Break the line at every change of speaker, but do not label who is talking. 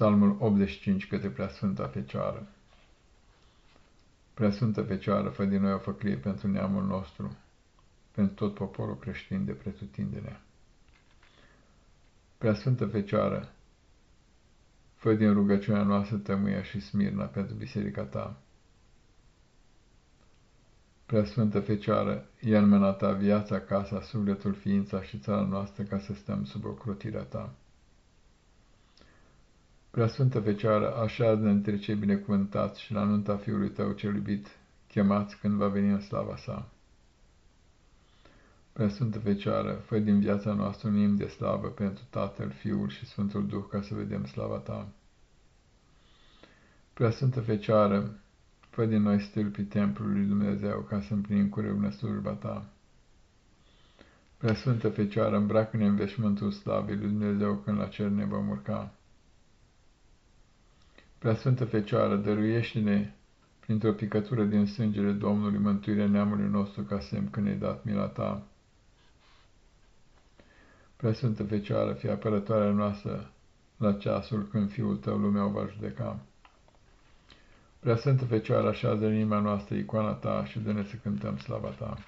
Psalmul 85 către Preasfânta Fecioară Preasfântă Fecioară, fă din noi o făclie pentru neamul nostru, pentru tot poporul creștin de pretutindenea. Preasfântă Fecioară, fă din rugăciunea noastră tămâia și smirna pentru biserica ta. Preasfântă Fecioară, ia în mâna ta viața, casa, sufletul, ființa și țara noastră ca să stăm sub ocrotirea ta. Preasfântă Fecioară, așează între cei binecuvântați și la nunta Fiului Tău cel iubit, chemați când va veni în slava sa. Preasfântă Fecioară, fă din viața noastră un imn de slavă pentru Tatăl, Fiul și Sfântul Duh ca să vedem slava Ta. Preasfântă Fecioară, fă din noi stâlpii templului Dumnezeu ca să împlinim cu reună slujba Ta. Preasfântă Fecioară, îmbracă-ne în veșmântul slavei lui Dumnezeu când la cer ne vom urca. Preasfântă Fecioară, dăruiește-ne printr-o picătură din sângele Domnului mântuirea neamului nostru ca semn când ne-ai dat mila ta. Preasfântă Fecioară, fie apărătoarea noastră la ceasul când Fiul Tău lumea o va judeca. Preasfântă Fecioară, așează în inima noastră icoana Ta și dă-ne să cântăm slava Ta.